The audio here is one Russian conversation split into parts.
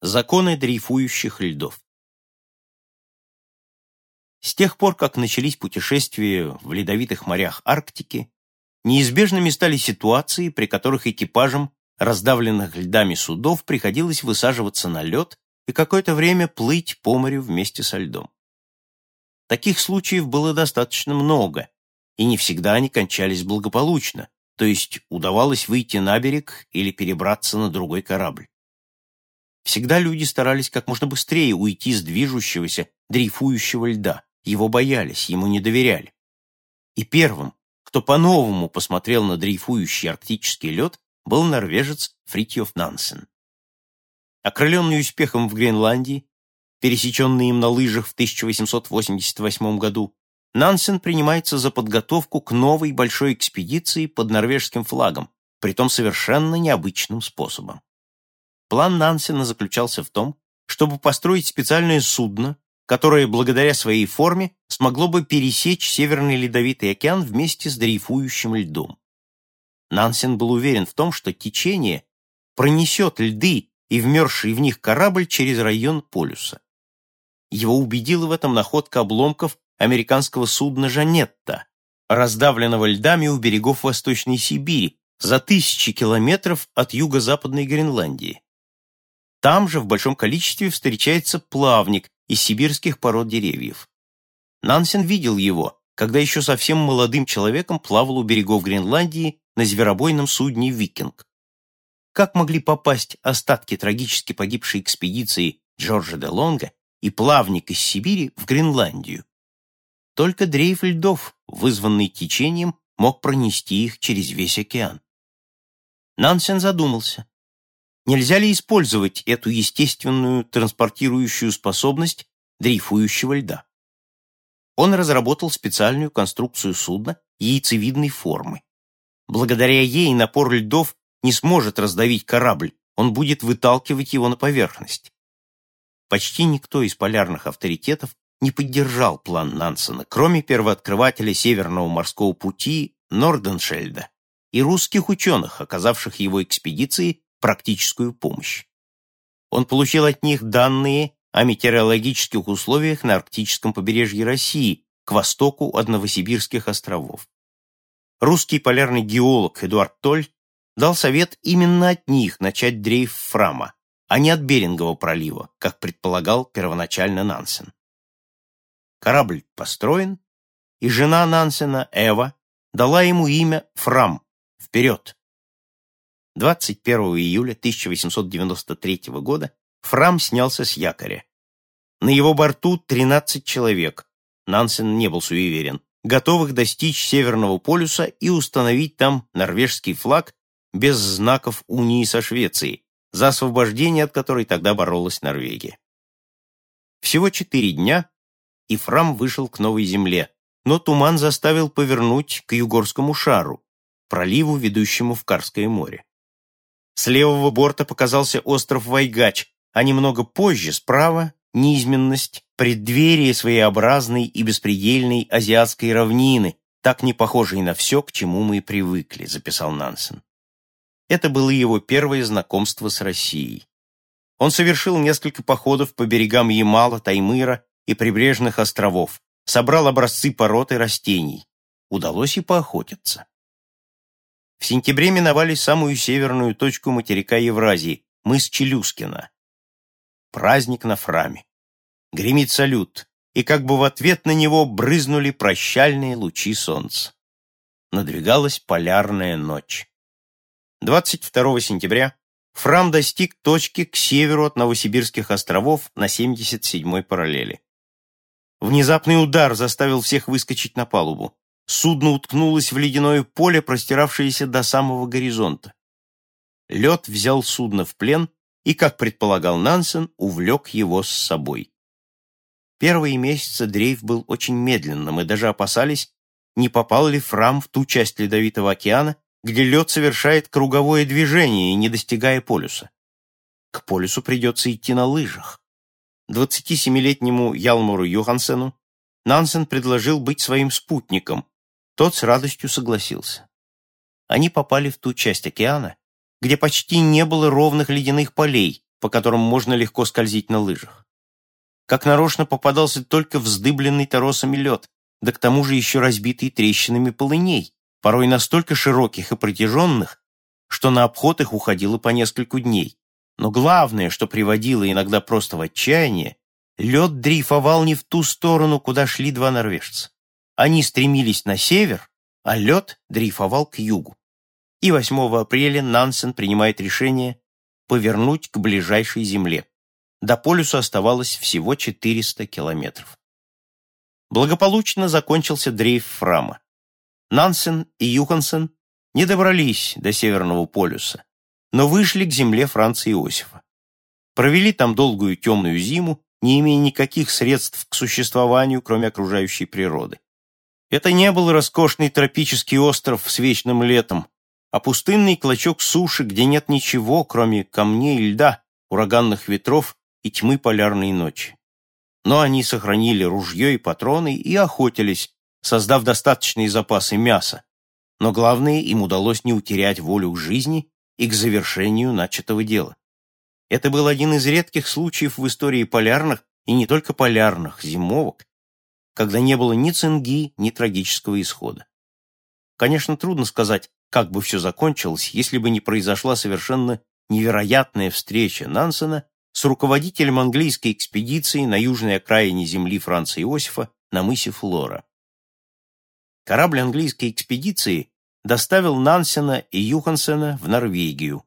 Законы дрейфующих льдов. С тех пор, как начались путешествия в ледовитых морях Арктики, неизбежными стали ситуации, при которых экипажам раздавленных льдами судов приходилось высаживаться на лед и какое-то время плыть по морю вместе со льдом. Таких случаев было достаточно много, и не всегда они кончались благополучно, то есть удавалось выйти на берег или перебраться на другой корабль. Всегда люди старались как можно быстрее уйти с движущегося, дрейфующего льда. Его боялись, ему не доверяли. И первым, кто по-новому посмотрел на дрейфующий арктический лед, был норвежец Фритьев Нансен. Окрыленный успехом в Гренландии, пересеченный им на лыжах в 1888 году, Нансен принимается за подготовку к новой большой экспедиции под норвежским флагом, притом совершенно необычным способом. План Нансена заключался в том, чтобы построить специальное судно, которое благодаря своей форме смогло бы пересечь Северный Ледовитый океан вместе с дрейфующим льдом. Нансен был уверен в том, что течение пронесет льды и вмерзший в них корабль через район полюса. Его убедила в этом находка обломков американского судна «Жанетта», раздавленного льдами у берегов Восточной Сибири за тысячи километров от юго-западной Гренландии. Там же в большом количестве встречается плавник из сибирских пород деревьев. Нансен видел его, когда еще совсем молодым человеком плавал у берегов Гренландии на зверобойном судне «Викинг». Как могли попасть остатки трагически погибшей экспедиции Джорджа де Лонга и плавник из Сибири в Гренландию? Только дрейф льдов, вызванный течением, мог пронести их через весь океан. Нансен задумался, Нельзя ли использовать эту естественную транспортирующую способность дрейфующего льда? Он разработал специальную конструкцию судна яйцевидной формы. Благодаря ей напор льдов не сможет раздавить корабль, он будет выталкивать его на поверхность. Почти никто из полярных авторитетов не поддержал план Нансена, кроме первооткрывателя Северного морского пути Норденшельда и русских ученых, оказавших его экспедиции практическую помощь. Он получил от них данные о метеорологических условиях на арктическом побережье России к востоку от Новосибирских островов. Русский полярный геолог Эдуард Толь дал совет именно от них начать дрейф Фрама, а не от Берингового пролива, как предполагал первоначально Нансен. Корабль построен, и жена Нансена, Эва, дала ему имя Фрам, вперед. 21 июля 1893 года Фрам снялся с якоря. На его борту 13 человек, Нансен не был суеверен, готовых достичь Северного полюса и установить там норвежский флаг без знаков унии со Швецией, за освобождение от которой тогда боролась Норвегия. Всего четыре дня, и Фрам вышел к новой земле, но туман заставил повернуть к Югорскому шару, проливу, ведущему в Карское море. С левого борта показался остров Вайгач, а немного позже, справа, низменность, преддверие своеобразной и беспредельной азиатской равнины, так не похожей на все, к чему мы привыкли, записал Нансен. Это было его первое знакомство с Россией. Он совершил несколько походов по берегам Ямала, Таймыра и прибрежных островов, собрал образцы пород и растений. Удалось и поохотиться. В сентябре миновали самую северную точку материка Евразии, мыс Челюскина. Праздник на Фраме. Гремит салют, и как бы в ответ на него брызнули прощальные лучи солнца. Надвигалась полярная ночь. 22 сентября Фрам достиг точки к северу от Новосибирских островов на 77-й параллели. Внезапный удар заставил всех выскочить на палубу. Судно уткнулось в ледяное поле, простиравшееся до самого горизонта. Лед взял судно в плен и, как предполагал Нансен, увлек его с собой. Первые месяцы дрейф был очень медленным, и даже опасались, не попал ли Фрам в ту часть Ледовитого океана, где лед совершает круговое движение, не достигая полюса. К полюсу придется идти на лыжах. 27-летнему Ялмуру Йохансену Нансен предложил быть своим спутником, тот с радостью согласился. Они попали в ту часть океана, где почти не было ровных ледяных полей, по которым можно легко скользить на лыжах. Как нарочно попадался только вздыбленный торосами лед, да к тому же еще разбитый трещинами полыней, порой настолько широких и протяженных, что на обход их уходило по нескольку дней. Но главное, что приводило иногда просто в отчаяние, лед дрейфовал не в ту сторону, куда шли два норвежца. Они стремились на север, а лед дрейфовал к югу. И 8 апреля Нансен принимает решение повернуть к ближайшей земле. До полюса оставалось всего 400 километров. Благополучно закончился дрейф Фрама. Нансен и Юхансен не добрались до Северного полюса, но вышли к земле Франца Иосифа. Провели там долгую темную зиму, не имея никаких средств к существованию, кроме окружающей природы. Это не был роскошный тропический остров с вечным летом, а пустынный клочок суши, где нет ничего, кроме камней и льда, ураганных ветров и тьмы полярной ночи. Но они сохранили ружье и патроны и охотились, создав достаточные запасы мяса. Но главное, им удалось не утерять волю к жизни и к завершению начатого дела. Это был один из редких случаев в истории полярных, и не только полярных, зимовок, когда не было ни цинги, ни трагического исхода. Конечно, трудно сказать, как бы все закончилось, если бы не произошла совершенно невероятная встреча Нансена с руководителем английской экспедиции на южной окраине земли Франца Иосифа на мысе Флора. Корабль английской экспедиции доставил Нансена и Юхансена в Норвегию,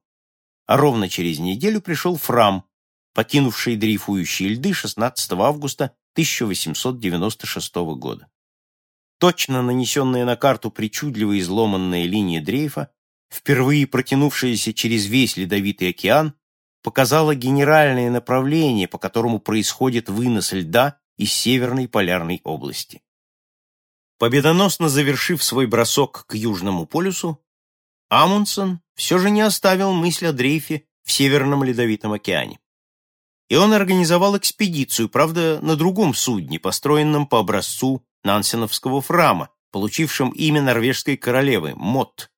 а ровно через неделю пришел Фрам, покинувший дрейфующие льды 16 августа 1896 года. Точно нанесенная на карту причудливо изломанная линия дрейфа, впервые протянувшаяся через весь ледовитый океан, показала генеральное направление, по которому происходит вынос льда из Северной полярной области. Победоносно завершив свой бросок к Южному полюсу, Амундсен все же не оставил мысль о дрейфе в Северном Ледовитом океане. И он организовал экспедицию, правда, на другом судне, построенном по образцу Нансеновского фрама, получившем имя норвежской королевы Мот.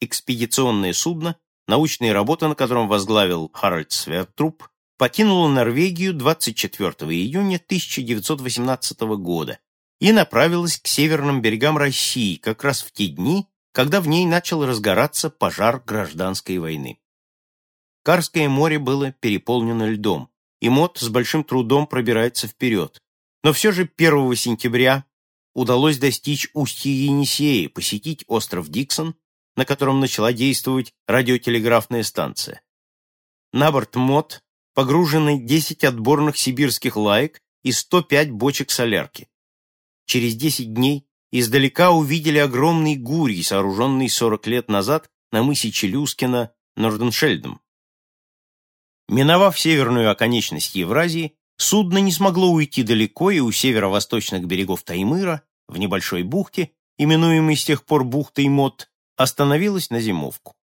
Экспедиционное судно, научные работы на котором возглавил Харальд Свертруп, покинуло Норвегию 24 июня 1918 года и направилось к северным берегам России как раз в те дни, когда в ней начал разгораться пожар гражданской войны. Карское море было переполнено льдом, и Мот с большим трудом пробирается вперед, но все же 1 сентября удалось достичь устья Енисея, посетить остров Диксон, на котором начала действовать радиотелеграфная станция. На борт МОД погружены 10 отборных сибирских лаек и 105 бочек солярки. Через 10 дней издалека увидели огромный гурий, сооруженный 40 лет назад на мысе Челюскина Норденшельдом. Миновав северную оконечность Евразии, Судно не смогло уйти далеко, и у северо-восточных берегов Таймыра, в небольшой бухте, именуемой с тех пор бухтой Мот, остановилось на зимовку.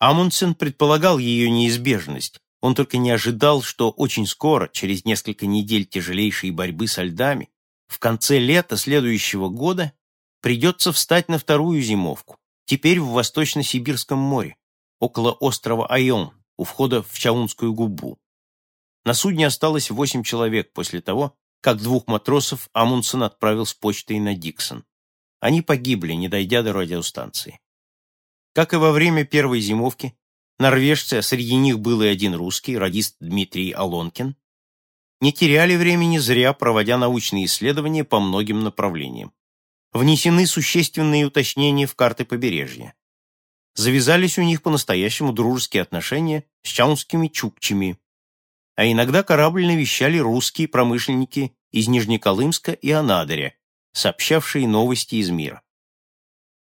Амундсен предполагал ее неизбежность, он только не ожидал, что очень скоро, через несколько недель тяжелейшей борьбы со льдами, в конце лета следующего года придется встать на вторую зимовку, теперь в Восточно-Сибирском море, около острова Айон, у входа в Чаунскую губу. На судне осталось восемь человек после того, как двух матросов Амундсен отправил с почтой на Диксон. Они погибли, не дойдя до радиостанции. Как и во время первой зимовки, норвежцы, а среди них был и один русский, радист Дмитрий Алонкин, не теряли времени зря, проводя научные исследования по многим направлениям. Внесены существенные уточнения в карты побережья. Завязались у них по-настоящему дружеские отношения с чаунскими чукчами, а иногда корабль навещали русские промышленники из Нижнеколымска и Анадыря, сообщавшие новости из мира.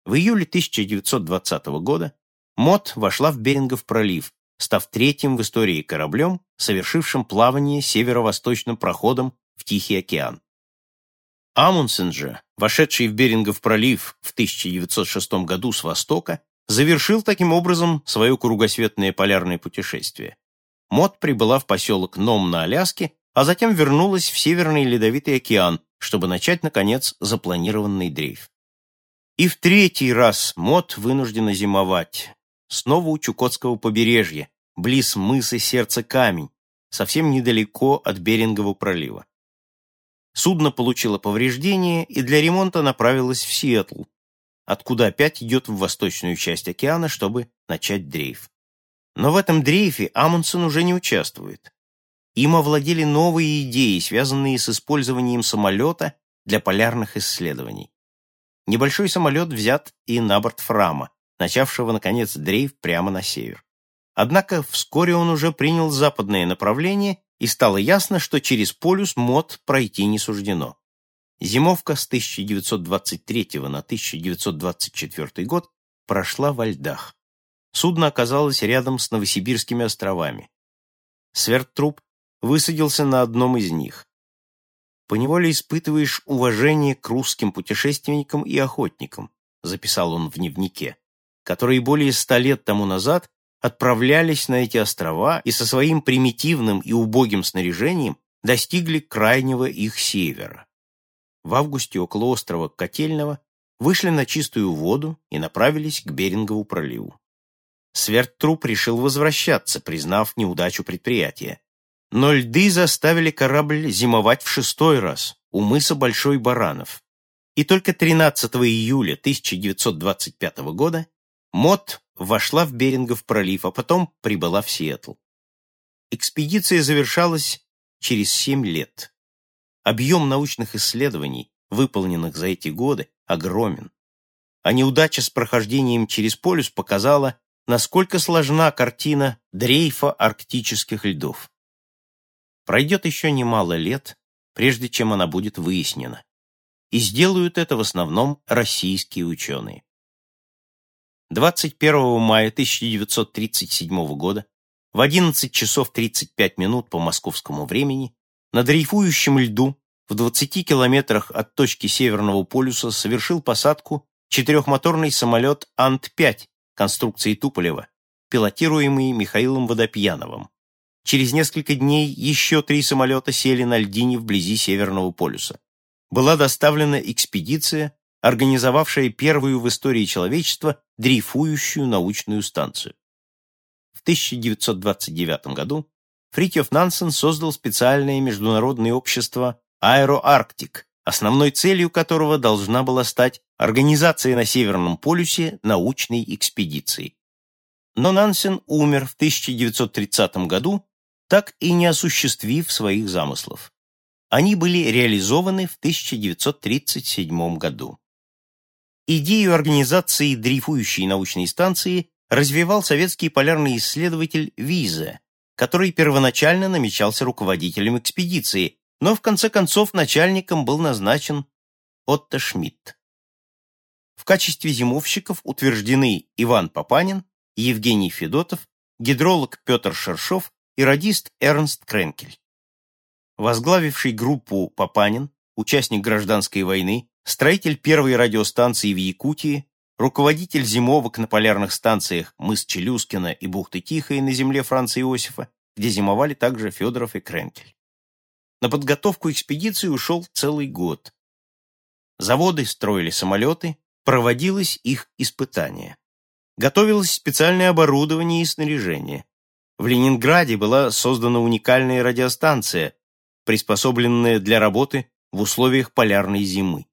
В июле 1920 года МОД вошла в Берингов пролив, став третьим в истории кораблем, совершившим плавание северо-восточным проходом в Тихий океан. Амундсен же, вошедший в Берингов пролив в 1906 году с востока, завершил таким образом свое кругосветное полярное путешествие. Мод прибыла в поселок Ном на Аляске, а затем вернулась в Северный Ледовитый океан, чтобы начать, наконец, запланированный дрейф. И в третий раз Мод вынуждена зимовать, снова у Чукотского побережья, близ мыса Сердце Камень, совсем недалеко от Берингового пролива. Судно получило повреждение и для ремонта направилось в Сиэтл, откуда опять идет в восточную часть океана, чтобы начать дрейф. Но в этом дрейфе Амундсен уже не участвует. Им овладели новые идеи, связанные с использованием самолета для полярных исследований. Небольшой самолет взят и на борт Фрама, начавшего, наконец, дрейф прямо на север. Однако вскоре он уже принял западное направление, и стало ясно, что через полюс МОД пройти не суждено. Зимовка с 1923 на 1924 год прошла во льдах. Судно оказалось рядом с Новосибирскими островами. Сверттруп высадился на одном из них. «Поневоле испытываешь уважение к русским путешественникам и охотникам», записал он в дневнике, которые более ста лет тому назад отправлялись на эти острова и со своим примитивным и убогим снаряжением достигли крайнего их севера. В августе около острова Котельного вышли на чистую воду и направились к Берингову проливу. Сверттруп решил возвращаться, признав неудачу предприятия. Но льды заставили корабль зимовать в шестой раз у мыса Большой Баранов. И только 13 июля 1925 года МОД вошла в Берингов пролив, а потом прибыла в Сиэтл. Экспедиция завершалась через семь лет. Объем научных исследований, выполненных за эти годы, огромен. А неудача с прохождением через полюс показала, насколько сложна картина дрейфа арктических льдов. Пройдет еще немало лет, прежде чем она будет выяснена. И сделают это в основном российские ученые. 21 мая 1937 года в 11 часов 35 минут по московскому времени на дрейфующем льду в 20 километрах от точки Северного полюса совершил посадку четырехмоторный самолет Ант-5 конструкции Туполева, пилотируемый Михаилом Водопьяновым. Через несколько дней еще три самолета сели на льдине вблизи Северного полюса. Была доставлена экспедиция, организовавшая первую в истории человечества дрейфующую научную станцию. В 1929 году Фритьев Нансен создал специальное международное общество «Аэроарктик», основной целью которого должна была стать организация на Северном полюсе научной экспедиции. Но Нансен умер в 1930 году, так и не осуществив своих замыслов. Они были реализованы в 1937 году. Идею организации дрейфующей научной станции развивал советский полярный исследователь Визе, который первоначально намечался руководителем экспедиции, но в конце концов начальником был назначен Отто Шмидт. В качестве зимовщиков утверждены Иван Папанин, Евгений Федотов, гидролог Петр Шершов и радист Эрнст Кренкель. Возглавивший группу Папанин, участник гражданской войны, строитель первой радиостанции в Якутии, руководитель зимовок на полярных станциях мыс Челюскина и бухты Тихой на земле Франца Иосифа, где зимовали также Федоров и Кренкель. На подготовку экспедиции ушел целый год. Заводы строили самолеты, проводилось их испытание. Готовилось специальное оборудование и снаряжение. В Ленинграде была создана уникальная радиостанция, приспособленная для работы в условиях полярной зимы.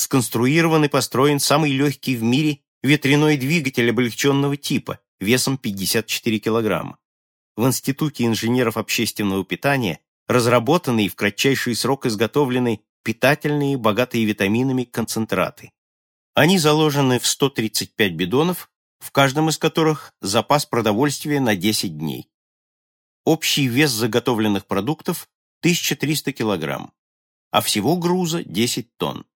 Сконструирован и построен самый легкий в мире ветряной двигатель облегченного типа, весом 54 килограмма. В Институте инженеров общественного питания разработанный и в кратчайший срок изготовлены питательные, богатые витаминами концентраты. Они заложены в 135 бидонов, в каждом из которых запас продовольствия на 10 дней. Общий вес заготовленных продуктов 1300 килограмм, а всего груза 10 тонн.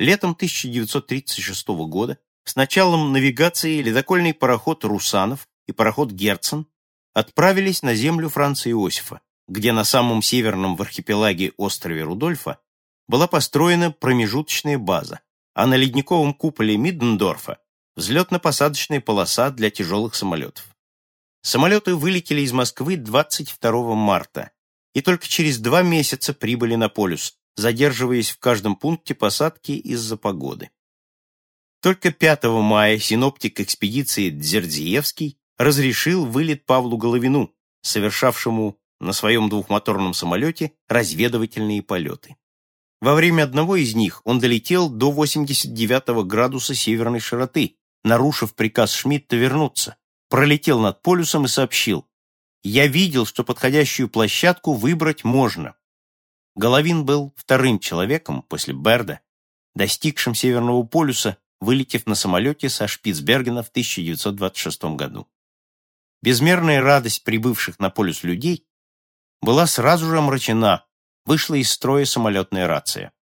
Летом 1936 года с началом навигации ледокольный пароход «Русанов» и пароход «Герцен» отправились на землю Франца Иосифа, где на самом северном в архипелаге острове Рудольфа была построена промежуточная база, а на ледниковом куполе Миддендорфа взлетно-посадочная полоса для тяжелых самолетов. Самолеты вылетели из Москвы 22 марта и только через два месяца прибыли на полюс, задерживаясь в каждом пункте посадки из-за погоды. Только 5 мая синоптик экспедиции Дзердзиевский разрешил вылет Павлу Головину, совершавшему на своем двухмоторном самолете разведывательные полеты. Во время одного из них он долетел до 89 градуса северной широты, нарушив приказ Шмидта вернуться, пролетел над полюсом и сообщил «Я видел, что подходящую площадку выбрать можно». Головин был вторым человеком после Берда, достигшим Северного полюса, вылетев на самолете со Шпицбергена в 1926 году. Безмерная радость прибывших на полюс людей была сразу же омрачена, вышла из строя самолетная рация.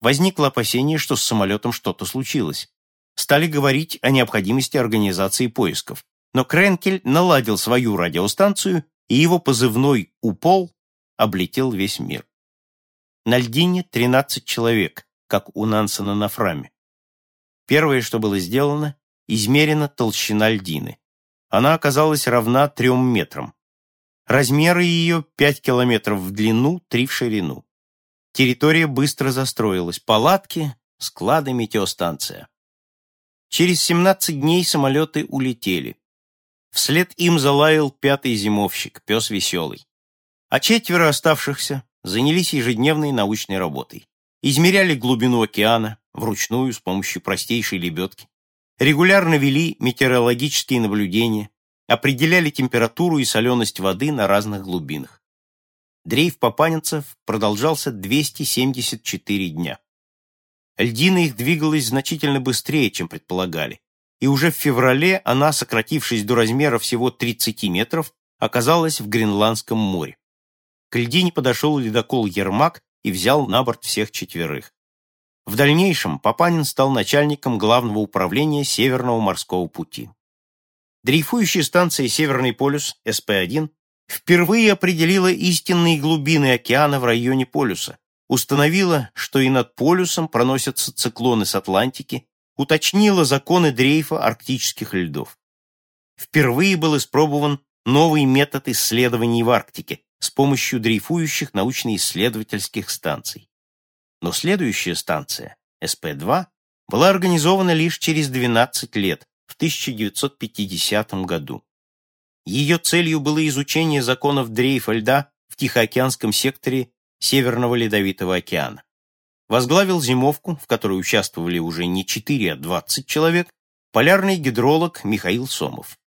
Возникло опасение, что с самолетом что-то случилось. Стали говорить о необходимости организации поисков. Но Кренкель наладил свою радиостанцию, и его позывной «Упол» облетел весь мир. На льдине 13 человек, как у Нансена на Фраме. Первое, что было сделано, измерена толщина льдины. Она оказалась равна трем метрам. Размеры ее 5 километров в длину, 3 в ширину. Территория быстро застроилась. Палатки, склады, метеостанция. Через 17 дней самолеты улетели. Вслед им залаял пятый зимовщик, пес веселый. А четверо оставшихся занялись ежедневной научной работой. Измеряли глубину океана, вручную, с помощью простейшей лебедки. Регулярно вели метеорологические наблюдения, определяли температуру и соленость воды на разных глубинах. Дрейф папанинцев продолжался 274 дня. Льдина их двигалась значительно быстрее, чем предполагали, и уже в феврале она, сократившись до размера всего 30 метров, оказалась в Гренландском море. К льдине подошел ледокол «Ермак» и взял на борт всех четверых. В дальнейшем Папанин стал начальником главного управления Северного морского пути. Дрейфующая станция «Северный полюс» СП-1 впервые определила истинные глубины океана в районе полюса, установила, что и над полюсом проносятся циклоны с Атлантики, уточнила законы дрейфа арктических льдов. Впервые был испробован новый метод исследований в Арктике с помощью дрейфующих научно-исследовательских станций. Но следующая станция, СП-2, была организована лишь через 12 лет, в 1950 году. Ее целью было изучение законов дрейфа льда в Тихоокеанском секторе Северного Ледовитого океана. Возглавил зимовку, в которой участвовали уже не 4, а 20 человек, полярный гидролог Михаил Сомов.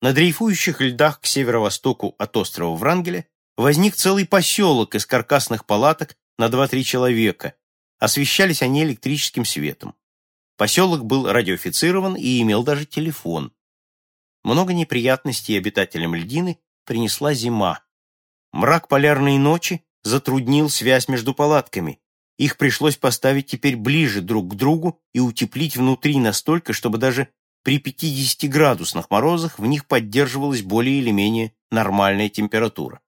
На дрейфующих льдах к северо-востоку от острова Врангеля возник целый поселок из каркасных палаток на 2-3 человека. Освещались они электрическим светом. Поселок был радиофицирован и имел даже телефон. Много неприятностей обитателям льдины принесла зима. Мрак полярной ночи затруднил связь между палатками. Их пришлось поставить теперь ближе друг к другу и утеплить внутри настолько, чтобы даже при 50-градусных морозах в них поддерживалась более или менее нормальная температура.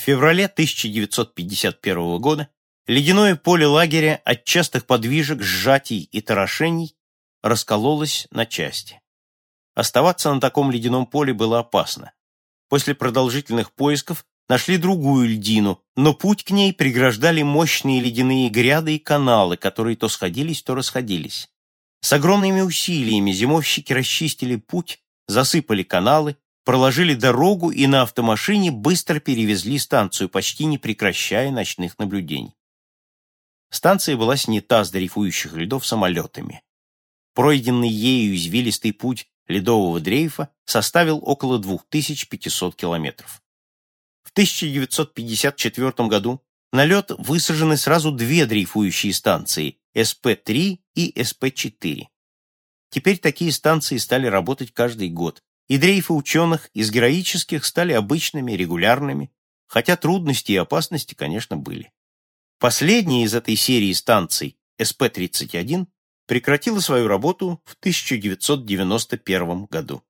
Феврале 1951 года Ледяное поле лагеря от частых подвижек, сжатий и торошений раскололось на части. Оставаться на таком ледяном поле было опасно. После продолжительных поисков нашли другую льдину, но путь к ней преграждали мощные ледяные гряды и каналы, которые то сходились, то расходились. С огромными усилиями зимовщики расчистили путь, засыпали каналы, проложили дорогу и на автомашине быстро перевезли станцию, почти не прекращая ночных наблюдений. Станция была снята с дрейфующих льдов самолетами. Пройденный ею извилистый путь ледового дрейфа составил около 2500 километров. В 1954 году на лед высажены сразу две дрейфующие станции СП-3 и СП-4. Теперь такие станции стали работать каждый год, и дрейфы ученых из героических стали обычными, регулярными, хотя трудности и опасности, конечно, были. Последняя из этой серии станций, СП-31, прекратила свою работу в 1991 году.